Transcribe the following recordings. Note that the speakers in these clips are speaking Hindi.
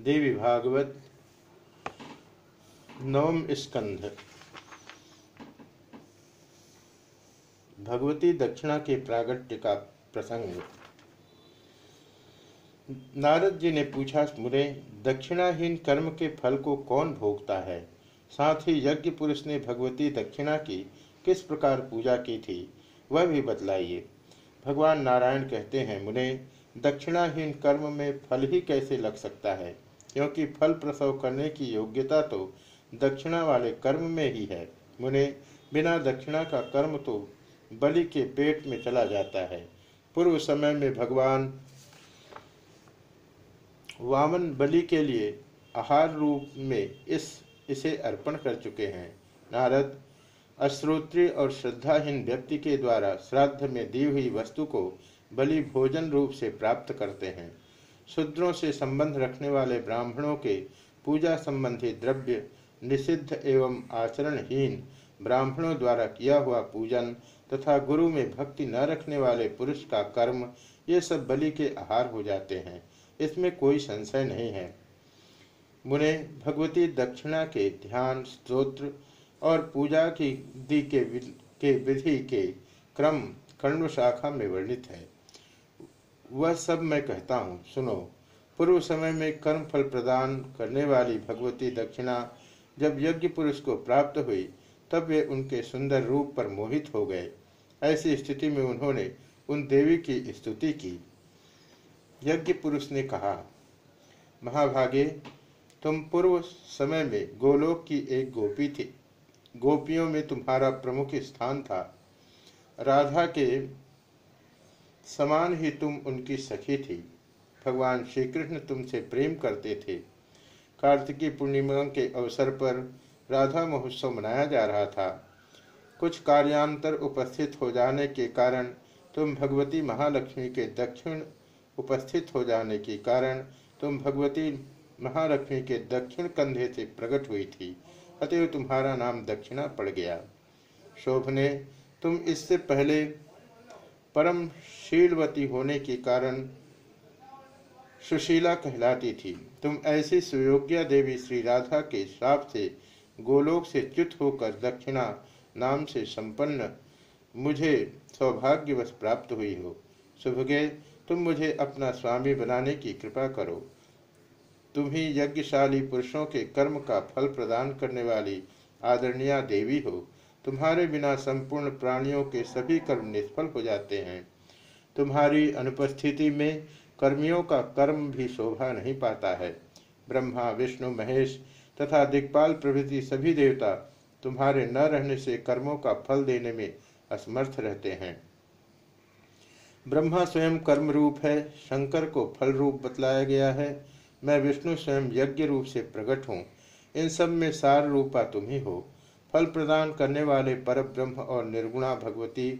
देवी भागवत नवम स्कंध। भगवती दक्षिणा के प्रागट्य का प्रसंग। नारद जी ने पूछा, मुरे, दक्षिणाहीन कर्म के फल को कौन भोगता है? साथ ही यज्ञ पुरुष ने भगवती दक्षिणा की किस प्रकार पूजा की थी, वह भी बतलाइए। भगवान नारायण कहते हैं, मुने दक्षिणाहीन कर्म में फल ही कैसे लग सकता है? क्योंकि फल प्रसव करने की योग्यता तो दक्षिणा वाले कर्म में ही है। मुने, बिना दक्षिणा का कर्म तो बलि के पेट में चला जाता है। पूर्व समय में भगवान वामन बलि के लिए आहार रूप में इस, इसे अर्पण कर चुके हैं। नारद, अश्रोत्री और श्रद्धाहीन व्यक्ति के द्वारा श्राद्ध में दी हुई वस्तु को बलि भोजन रूप से प्राप्त करते हैं। शूद्रों से संबंध रखने वाले ब्राह्मणों के पूजा संबंधी द्रव्य निषिद्ध एवं आचरणहीन ब्राह्मणों द्वारा किया हुआ पूजन तथा गुरु में भक्ति न रखने वाले पुरुष का कर्म, ये सब बलि के आहार हो जाते हैं। इसमें कोई संशय नहीं है। मुने, भगवती दक्षिणा के ध्यान स्त्रोत्र और पूजा की दी के के विधि के क्रम कर्ण शाखा में वर्णित है। वह सब मैं कहता हूँ। सुनो, पूर्व समय में कर्म फल प्रदान करने वाली भगवती दक्षिणा जब यज्ञ पुरुष को प्राप्त हुई, तब वे उनके सुंदर रूप पर मोहित हो गए। ऐसी स्थिति में उन्होंने उन देवी की स्तुति की। यज्ञ पुरुष ने कहा, महाभागे, तुम पूर्व समय में गोलोक की एक गोपी थी। गोपियों में तुम्हारा प्रमुख स्थान था। राधा के समान ही तुम उनकी सखी थी। भगवान श्री कृष्ण तुमसे प्रेम करते थे। कार्तिकी पूर्णिमा के अवसर पर राधा महोत्सव मनाया जा रहा था। कुछ कार्यांतर उपस्थित हो जाने के कारण तुम भगवती महालक्ष्मी के दक्षिण उपस्थित हो जाने के कारण तुम भगवती महालक्ष्मी के दक्षिण कंधे से प्रकट हुई थी। अतएव तुम्हारा नाम दक्षिणा पड़ गया। शोभने, तुम इससे पहले परम शीलवती होने के कारण सुशीला कहलाती थी। तुम ऐसी सुयोग्या देवी श्री राधा के श्राप से, गोलोक से च्युत होकर दक्षिणा नाम से संपन्न मुझे सौभाग्यवश प्राप्त हुई हो। सुभगे तुम मुझे अपना स्वामी बनाने की कृपा करो। तुम ही यज्ञशाली पुरुषों के कर्म का फल प्रदान करने वाली आदरणीय देवी हो। तुम्हारे बिना संपूर्ण प्राणियों के सभी कर्म निष्फल हो जाते हैं। तुम्हारी अनुपस्थिति में कर्मियों का कर्म भी शोभा नहीं पाता है। ब्रह्मा, विष्णु, महेश तथा दिक्पाल प्रभृति सभी देवता तुम्हारे न रहने से कर्मों का फल देने में असमर्थ रहते हैं। ब्रह्मा स्वयं कर्म रूप है, शंकर को फल रूप बतलाया गया है। मैं विष्णु स्वयं यज्ञ रूप से प्रकट हूँ। इन सब में सार रूपा तुम ही हो। फल प्रदान करने वाले पर ब्रह्म और निर्गुणा भगवती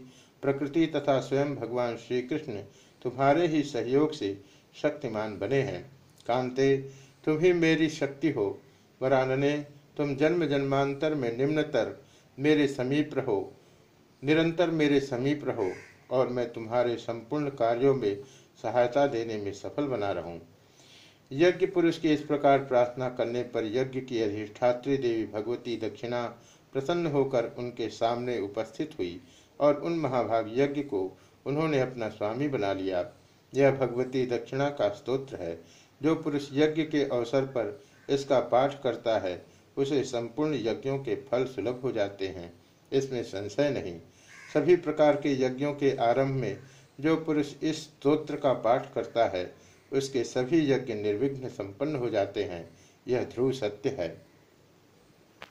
प्रकृति तथा स्वयं भगवान श्री कृष्ण तुम्हारे ही सहयोग से शक्तिमान बने हैं। कांते, तुम ही मेरी शक्ति हो। वरानने, तुम जन्म जन्मांतर में निम्नतर मेरे समीप रहो। निरंतर मेरे समीप रहो और मैं तुम्हारे संपूर्ण कार्यों में सहायता देने में सफल बना रहूँ। यज्ञ पुरुष की इस प्रकार प्रार्थना करने पर यज्ञ की अधिष्ठात्री देवी भगवती दक्षिणा प्रसन्न होकर उनके सामने उपस्थित हुई और उन महाभाग यज्ञ को उन्होंने अपना स्वामी बना लिया। यह भगवती दक्षिणा का स्तोत्र है। जो पुरुष यज्ञ के अवसर पर इसका पाठ करता है, उसे संपूर्ण यज्ञों के फल सुलभ हो जाते हैं। इसमें संशय नहीं। सभी प्रकार के यज्ञों के आरंभ में जो पुरुष इस स्तोत्र का पाठ करता है, उसके सभी यज्ञ निर्विघ्न संपन्न हो जाते हैं। यह ध्रुव सत्य है।